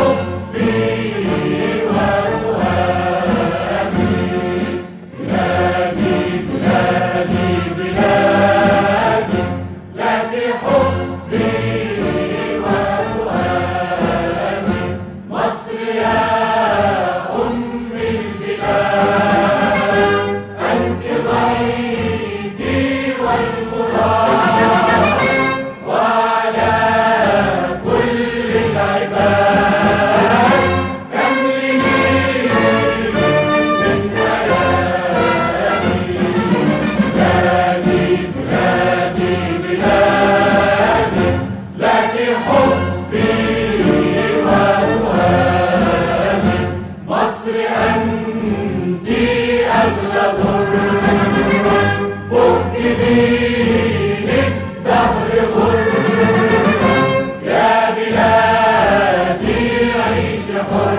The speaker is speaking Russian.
Бог. Singapore.